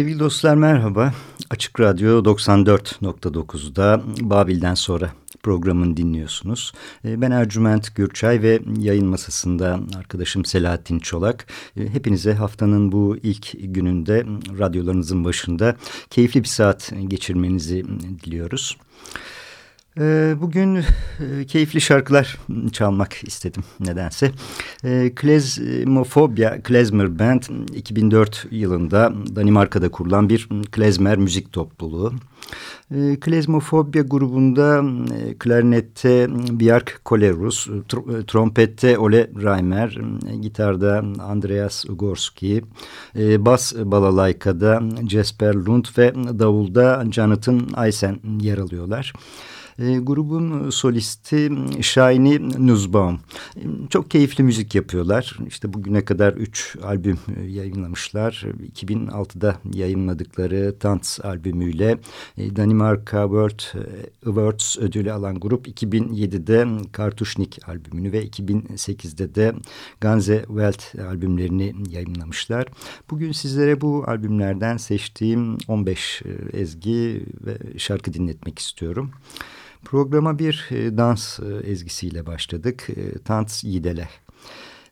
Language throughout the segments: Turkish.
Sevgili dostlar merhaba. Açık Radyo 94.9'da Babil'den sonra programını dinliyorsunuz. Ee, ben Ercüment Gürçay ve yayın masasında arkadaşım Selahattin Çolak. Ee, hepinize haftanın bu ilk gününde radyolarınızın başında keyifli bir saat geçirmenizi diliyoruz. Bugün e, keyifli şarkılar çalmak istedim nedense. Ee, Klezmofobia Klezmer Band 2004 yılında Danimarka'da kurulan bir klezmer müzik topluluğu. Ee, Klezmofobia grubunda e, klarnette Bjark Kolerus, tr trompette Ole Reimer, gitarda Andreas Ugorski, e, bas balalaykada Jesper Lund ve davulda Jonathan Aysen yer alıyorlar. E, grubun solisti Shiny Nuzbaum. E, çok keyifli müzik yapıyorlar. İşte bugüne kadar üç albüm e, yayınlamışlar. 2006'da yayınladıkları Tanz albümüyle e, Danimarka World e, Awards ödülü alan grup 2007'de Kartuşnik albümünü ve 2008'de de Ganze Welt albümlerini yayınlamışlar. Bugün sizlere bu albümlerden seçtiğim 15 e, ezgi ve şarkı dinletmek istiyorum. Programa bir e, dans e, ezgisiyle başladık. E, Tants Yidele.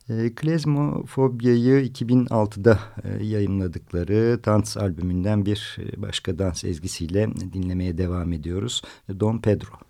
E, Klezmofobiya'yı 2006'da e, yayınladıkları Tants albümünden bir e, başka dans ezgisiyle dinlemeye devam ediyoruz. Don Pedro.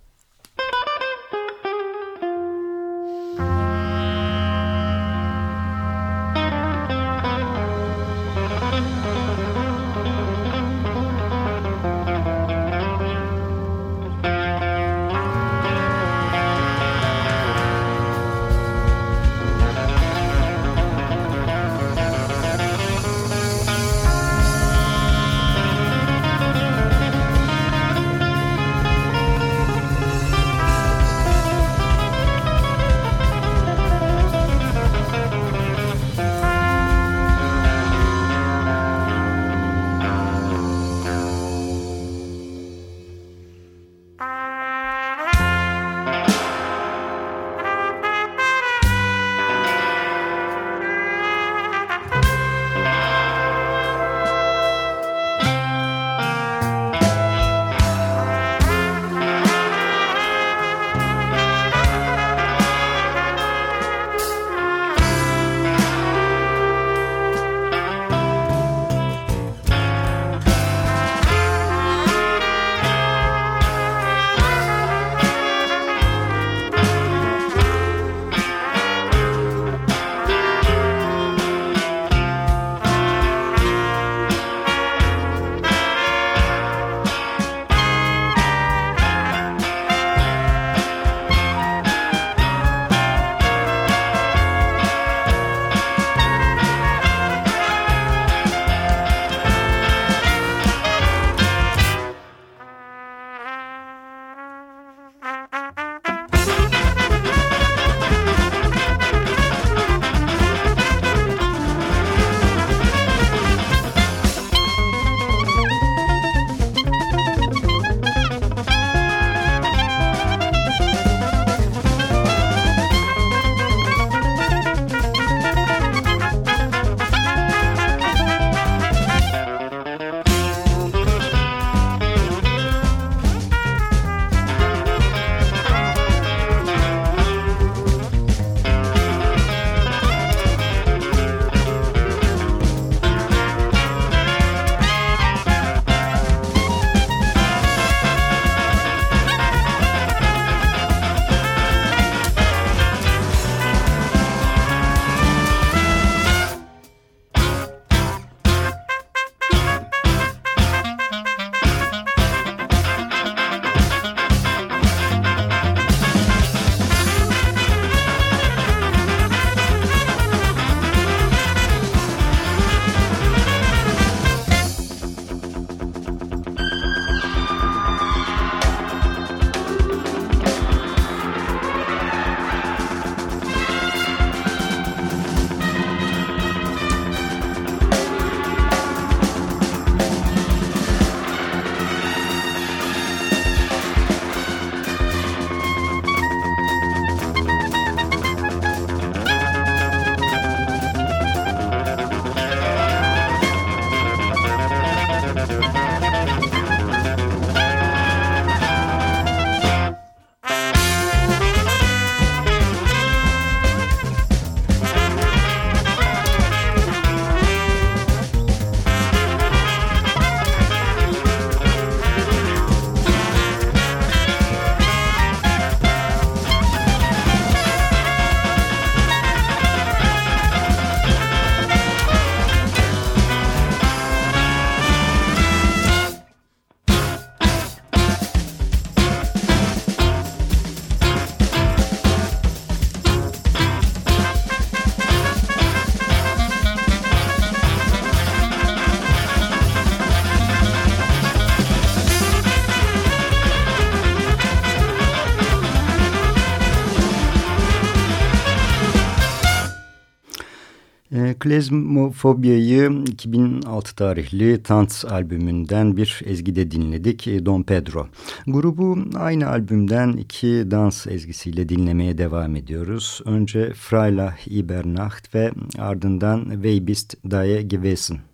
Klezmofobya'yı 2006 tarihli Tant albümünden bir ezgide dinledik, Don Pedro. Grubu aynı albümden iki dans ezgisiyle dinlemeye devam ediyoruz. Önce Freilach Ibernacht ve ardından Wer bist daye gewesen.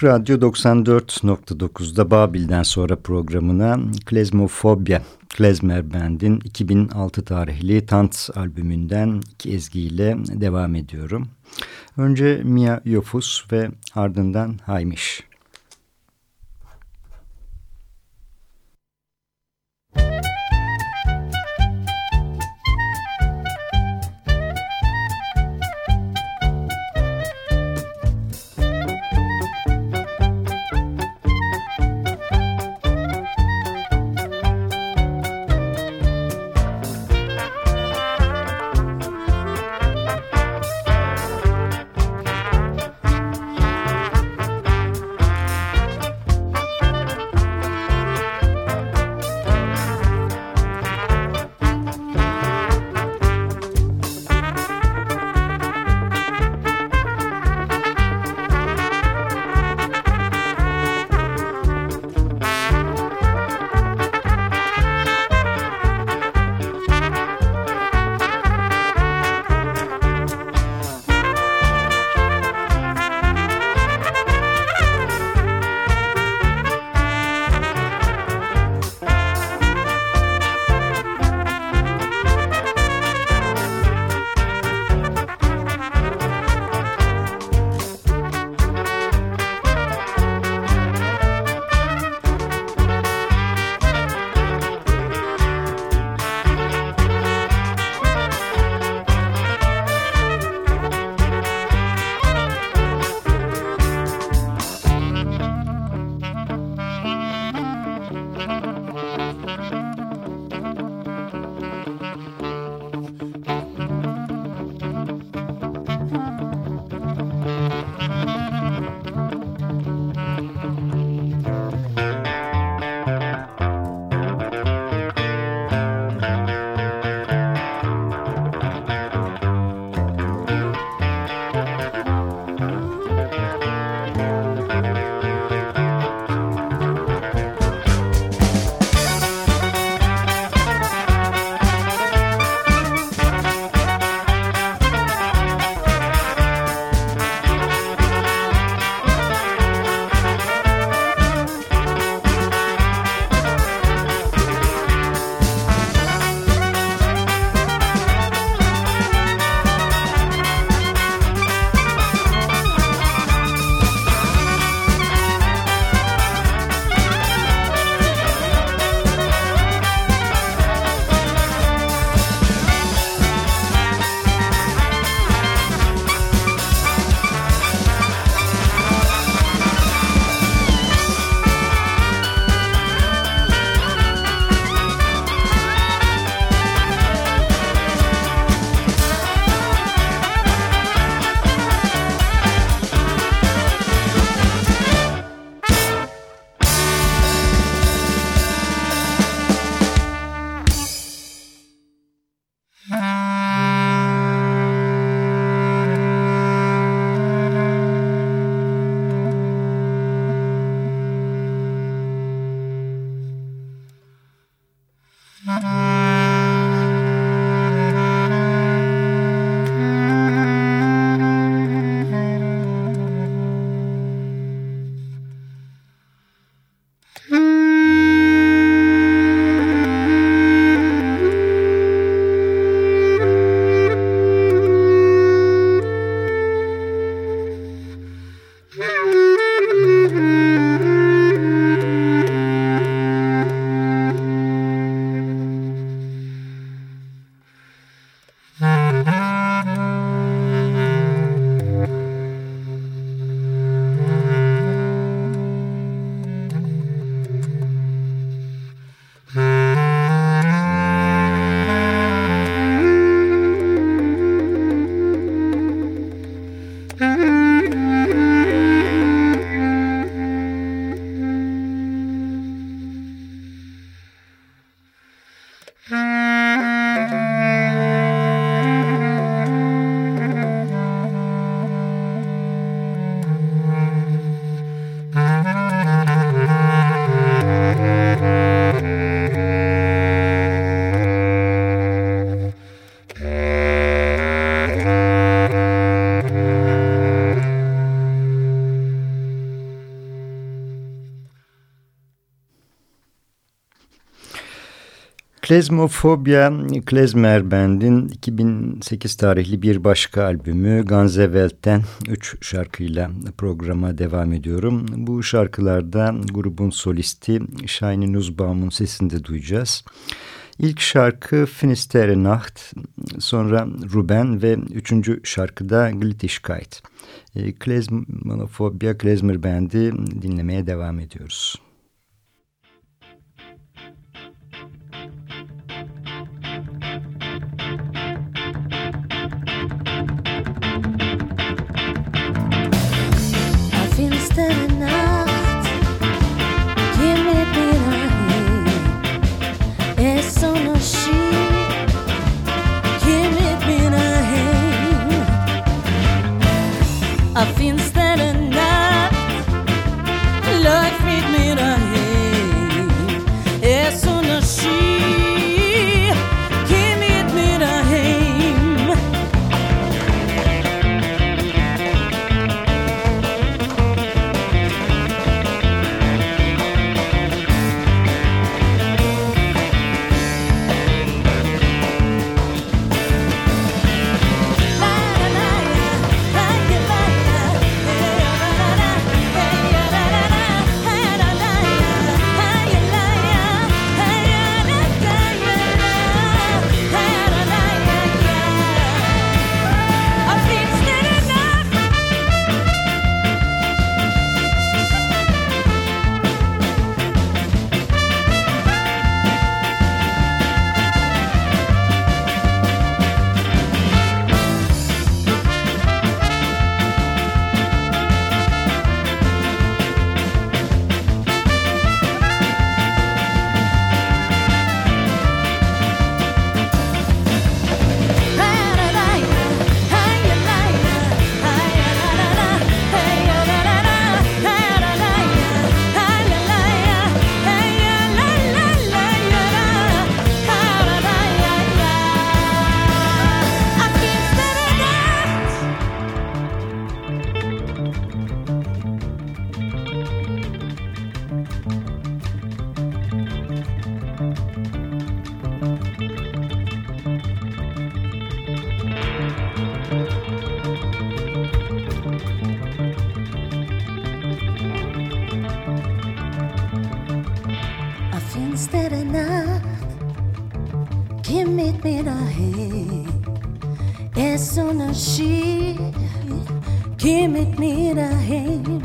Açık Radyo 94.9'da Babil'den sonra programına Klezmofobia, Klezmer Band'in 2006 tarihli Tant albümünden iki ezgiyle devam ediyorum. Önce Mia Yofus ve ardından Haymiş. Klezmofobia, Klezmer Band'in 2008 tarihli bir başka albümü Ganzevelt'ten 3 şarkıyla programa devam ediyorum. Bu şarkılarda grubun solisti Shiny Nussbaum'un sesinde duyacağız. İlk şarkı Finisterre Nacht, sonra Ruben ve üçüncü şarkıda Glitishkeit. Klezmofobia Klezmer Band'i dinlemeye devam ediyoruz. should he met me daheim. As soon as she came at me daheim.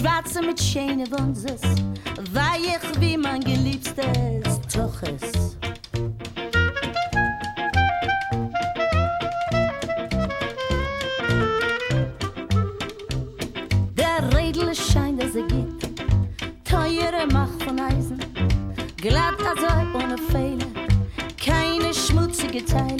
Schwarze mit schönen Wunses, weich wie mein geliebstes Toches. Der Redel scheint, dass er geht, teure Macht von Eisen, glatt als ohne Fehler, keine schmutzige Teile.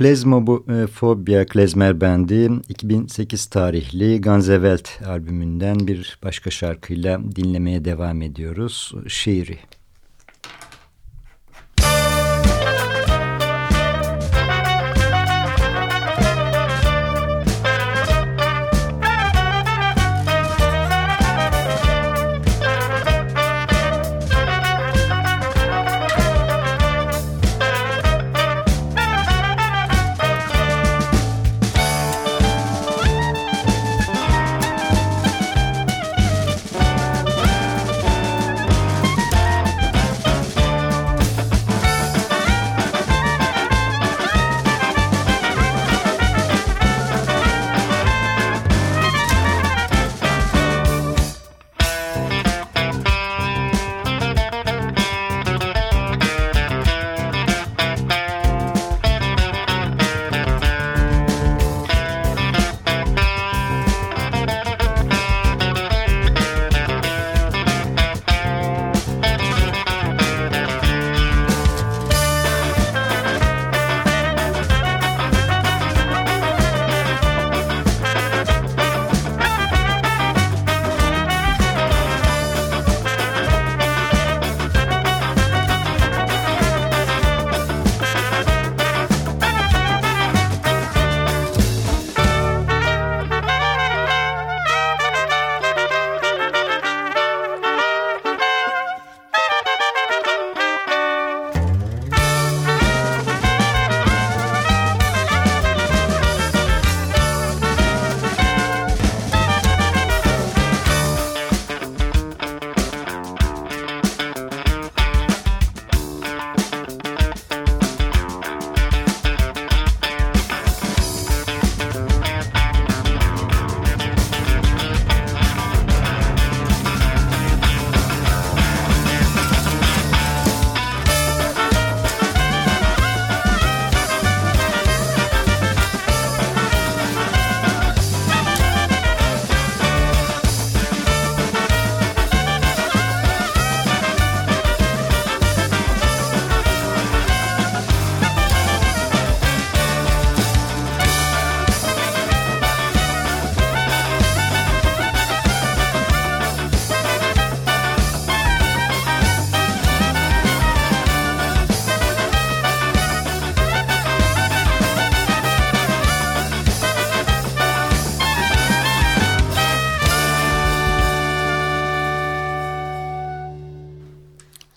Klezmofobia e, Klezmer Bendi 2008 tarihli Ganzevelt albümünden bir başka şarkıyla dinlemeye devam ediyoruz. Şiiri.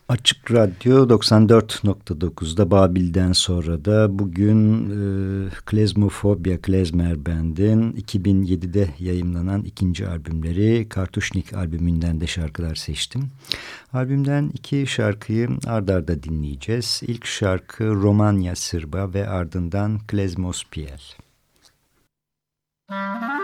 Açık Radyo 94.9'da Babil'den sonra da bugün e, Klezmofobia Klezmer Band'in 2007'de yayınlanan ikinci albümleri Kartuşnik albümünden de şarkılar seçtim. Albümden iki şarkıyı ardarda dinleyeceğiz. İlk şarkı Romanya Sırba ve ardından Klezmos Piel. Müzik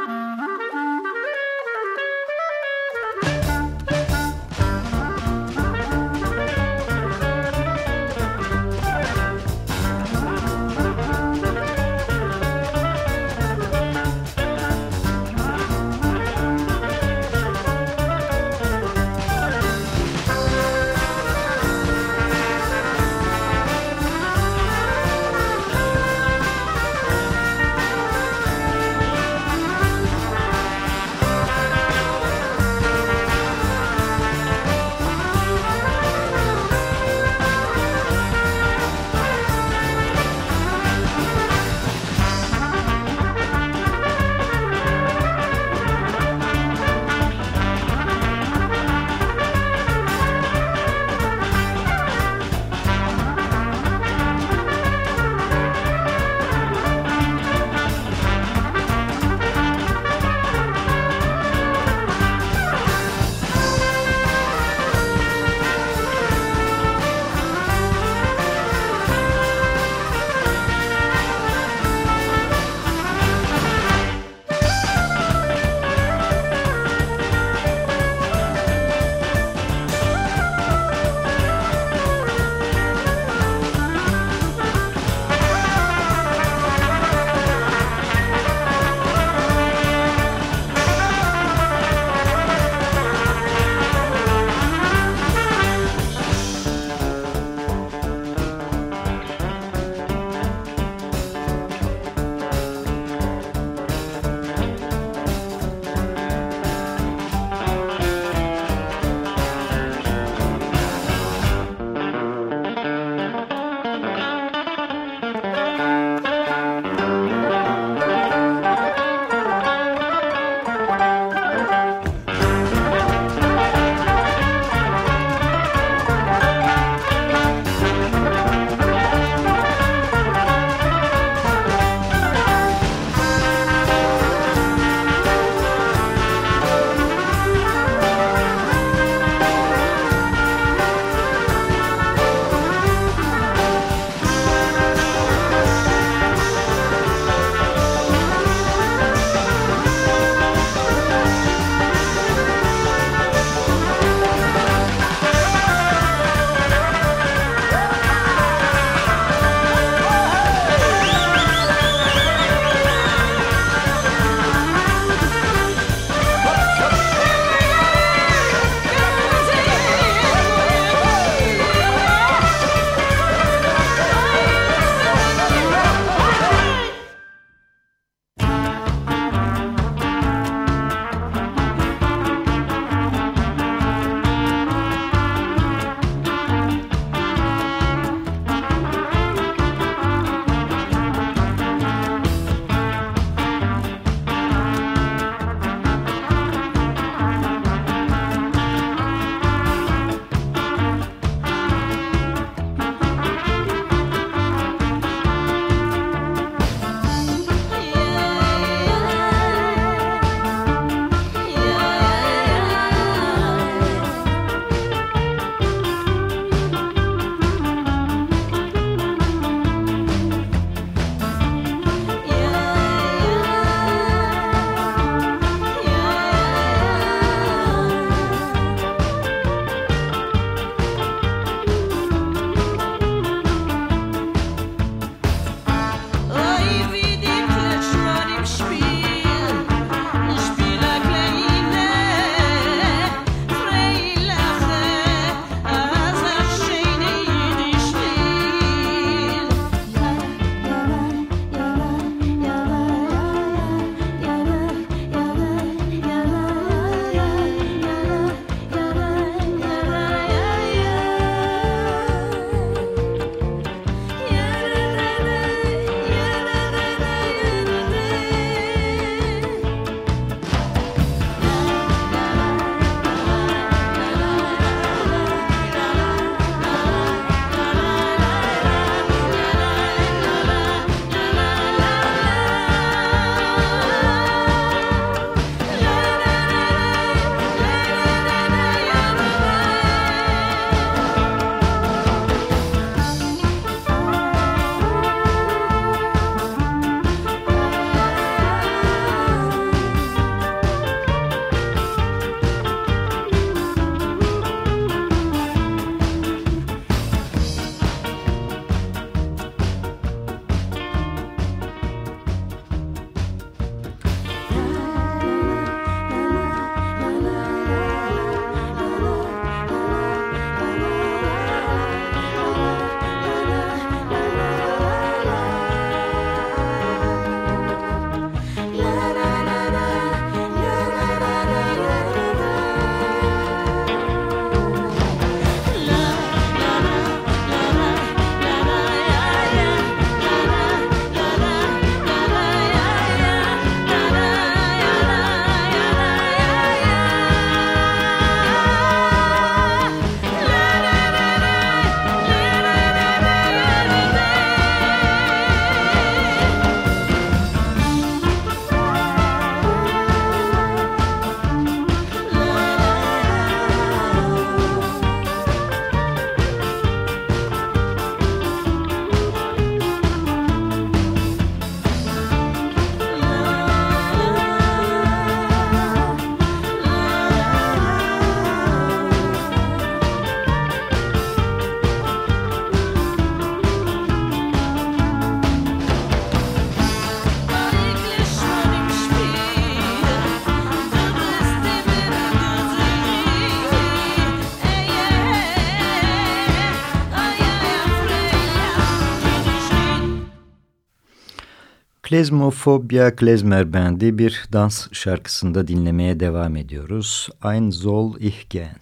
Klezmofobia Klezmer Bendi bir dans şarkısında dinlemeye devam ediyoruz. Ein soll ich gehen.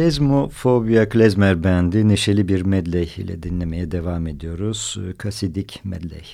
Klezmofobia Klezmer Bendi neşeli bir medley ile dinlemeye devam ediyoruz. Kasidik medley.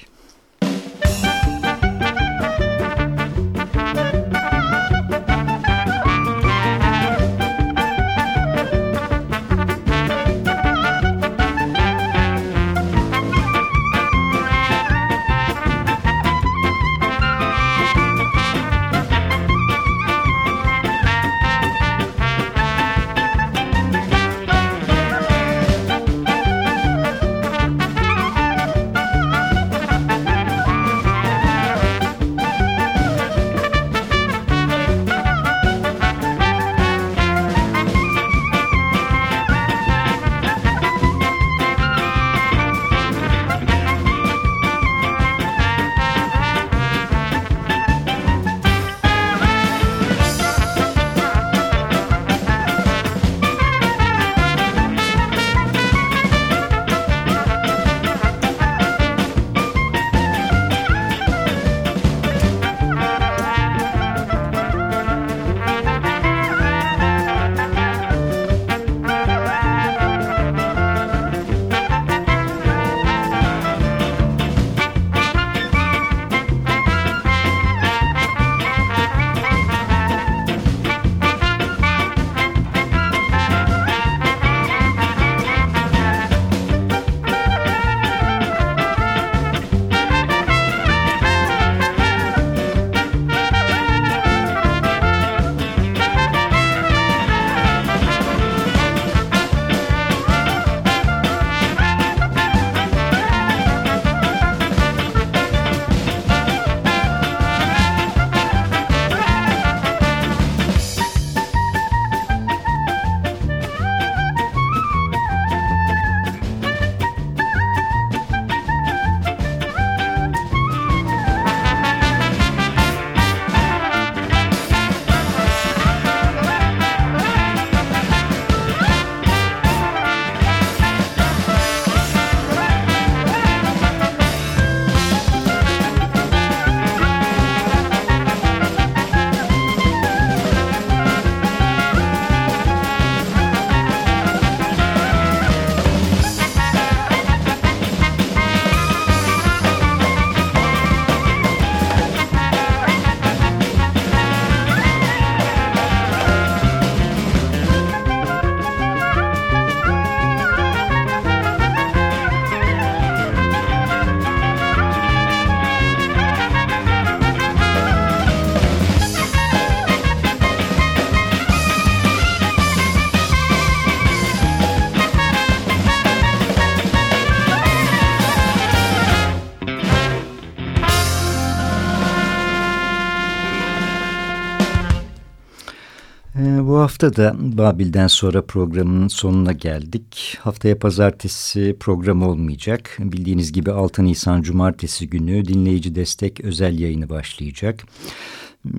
Bu hafta da Babil'den sonra programın sonuna geldik. Haftaya pazartesi program olmayacak. Bildiğiniz gibi 6 Nisan Cumartesi günü dinleyici destek özel yayını başlayacak.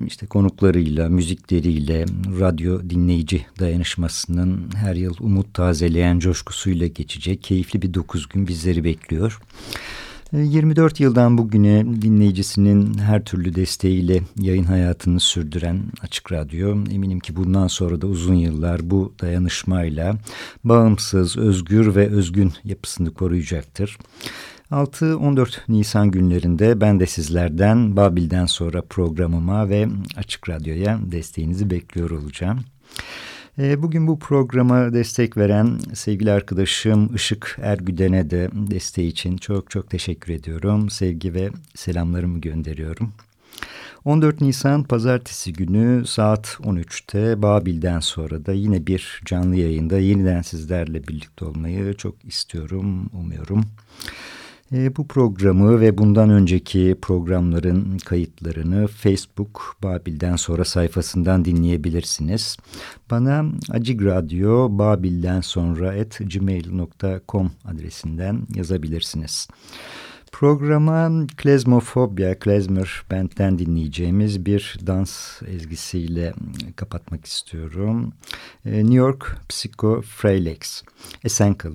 İşte konuklarıyla, müzikleriyle, radyo dinleyici dayanışmasının her yıl umut tazeleyen coşkusuyla geçecek keyifli bir dokuz gün bizleri bekliyor. 24 yıldan bugüne dinleyicisinin her türlü desteğiyle yayın hayatını sürdüren Açık Radyo eminim ki bundan sonra da uzun yıllar bu dayanışmayla bağımsız, özgür ve özgün yapısını koruyacaktır. 6-14 Nisan günlerinde ben de sizlerden Babil'den sonra programıma ve Açık Radyo'ya desteğinizi bekliyor olacağım. Ee, bugün bu programa destek veren sevgili arkadaşım Işık Ergüden'e de desteği için çok çok teşekkür ediyorum. Sevgi ve selamlarımı gönderiyorum. 14 Nisan pazartesi günü saat 13'te Babil'den sonra da yine bir canlı yayında yeniden sizlerle birlikte olmayı çok istiyorum, umuyorum. E, bu programı ve bundan önceki programların kayıtlarını Facebook Babil'den sonra sayfasından dinleyebilirsiniz. Bana Acig Radyo Babil'den sonra at gmail.com adresinden yazabilirsiniz. Programa Klezmofobia, Klezmer Band'den dinleyeceğimiz bir dans ezgisiyle kapatmak istiyorum. E, New York Psycho Freylex, Essential.